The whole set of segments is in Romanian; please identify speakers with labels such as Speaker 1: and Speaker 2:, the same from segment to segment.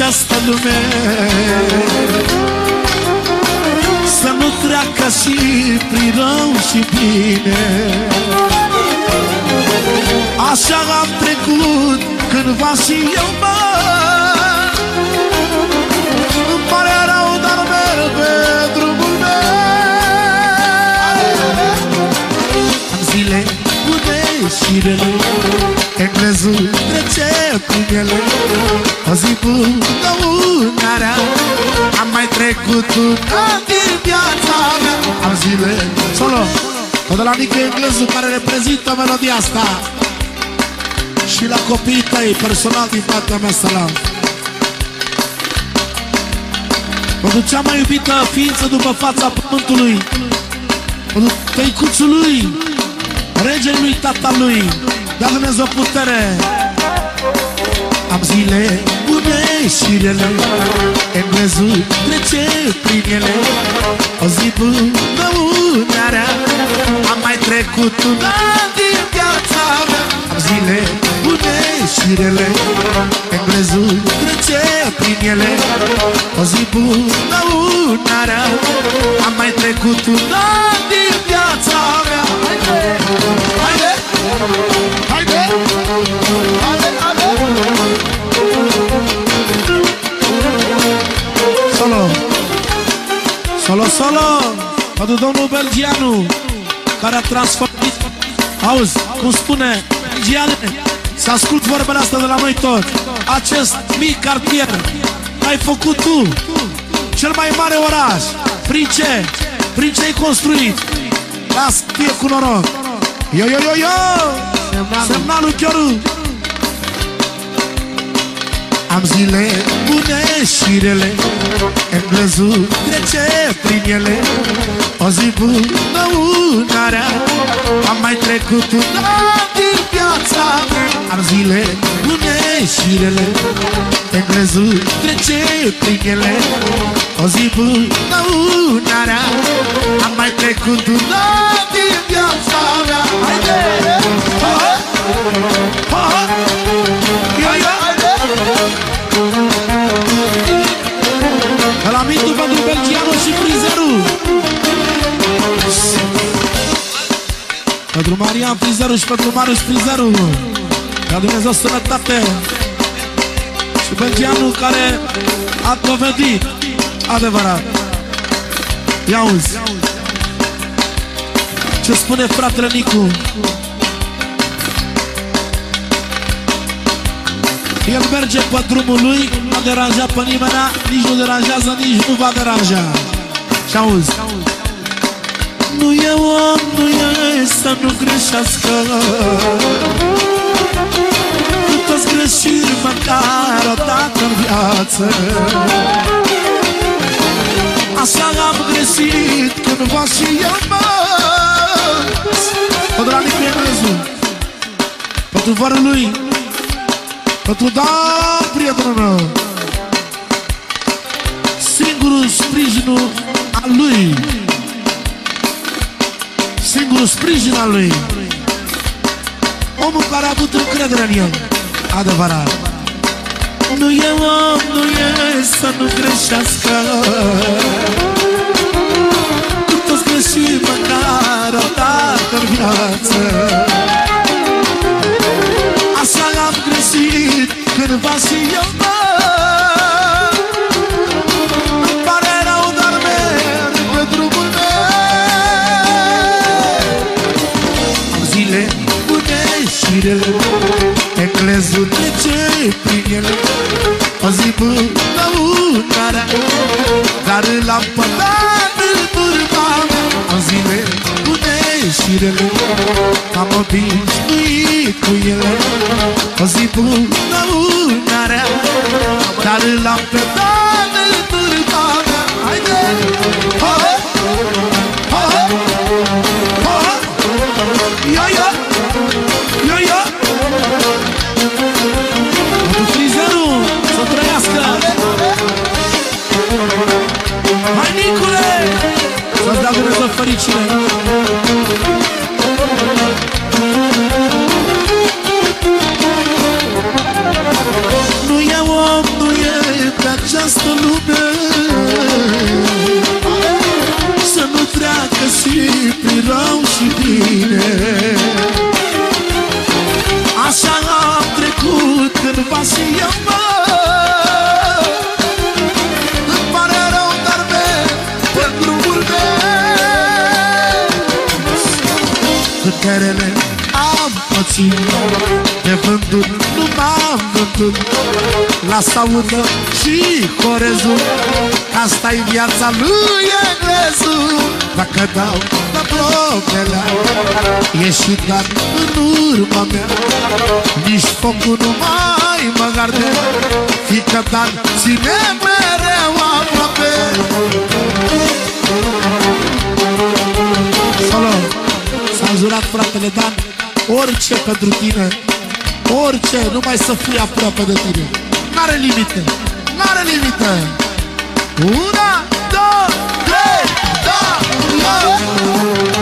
Speaker 1: această lume. Să nu treacă și prin rău și bine. Așa am trecut cândva și eu mă. Îmi pare rău, dar merg pe drumul meu. Am zile bune și rele În crezut trece prin ele O zi bună, una rea Am mai trecut un an din viața mea. Am zile Solo O de la Nicu Englezu care reprezintă melodia asta. Și la copiii tăi, personal din partea mea, salam Pentru cea mai iubită ființă după fața pământului. Pentru tăicuțul lui Regele lui tatălui. Dea Dumnezeu putere Am zile bune și rele Englezul trece prin ele O zi bună, una rea Am mai trecut un an din viața mea Am zile bune și rele Englezul trece prin ele O zi bună, una rea Am mai trecut un an din viața mea Haide! Haide! Haide! Haide! Solo! Solo, solo! Pentru domnul Belgianu Care a transformat Auzi, cum spune Belgiane Să ascult vorbele astea de la noi toți Acest mic cartier Ai făcut tu Cel mai mare oraș Prin ce? Prin ce ai construit? Las fie cu noroc Yo, yo, yo, yo Semnalul Chioru Am zile bune și rele Englezul trece prin ele. O zi bună, una rea Am mai trecut un an din viața mea. Am zile bune și rele Englezul trece prin ele. O zi bună, una rea Am mai trecut un an din viața mea. Haide! Ha, ha! Pentru Marian Frizerul și pentru Marius Frizerul. Ca Dumnezeu sănătate. Și Belgianul care a dovedit Adevărat. Ia uzi. Ce spune fratele Nicu? El merge pe drumul lui, nu a deranjat pe nimeni, nici nu deranjează, nici nu va deranja. Și auzi, nu să nu greșească. Nu toți greșiri măcar o dată în viață. Așa am greșit cândva și eu mă Pentru la Nicu Englezul Pentru vărul lui. Pentru da, prietenul meu. Singurul sprijinul al lui Singurul sprijin al lui. Omul care a avut încredere în el. Adevărat. Nu e om, nu e să nu greșească. Nu toți greșim măcar și rele Englezul trece prin ele O zi bună, una rea Dar l-am pătat în turba mea Am zile bune și rele Am obișnuit cu ele O zi bună, una rea Dar l-am pătat în turba mea Haide! Ha, ha! Ha, ha! Ha, ha! Ia, ia! Ia, și eu mă. Îmi pare rău, dar pe drumul meu Câterele am pățit De vândut nu m-am vândut. Las audă și corezul asta e viața lui englezul Dacă dau la probele E și doar în urma mea. Nici focul nu mai mă garde Fică Dan ține mereu aproape. Solo, s-a jurat fratele Dan Orice pentru tine Orice, numai să fii aproape de tine. N-are limite N-are limite. Una, două, trei, da, da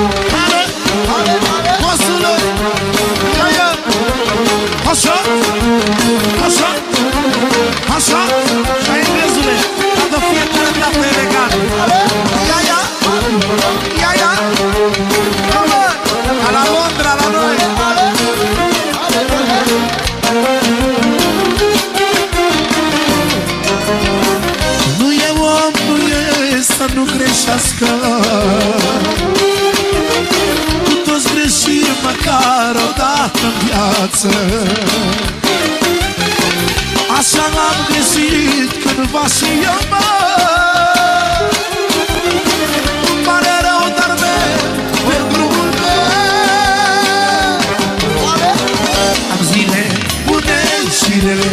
Speaker 1: nu greșească Cu toți greșim măcar o dată în viață. Așa am greșit cândva și eu, mă. Îmi pare rău, dar pe drumul meu. Am zile bune și rele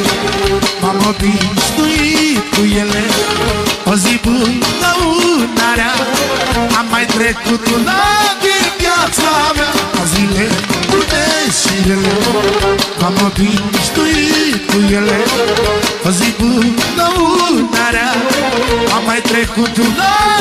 Speaker 1: M-am obișnuit cu ele Am mai trecut un an din viața mea. Am zile bune și rele M-am obișnuit cu ele. O zi bună, una rea Am mai trecut un an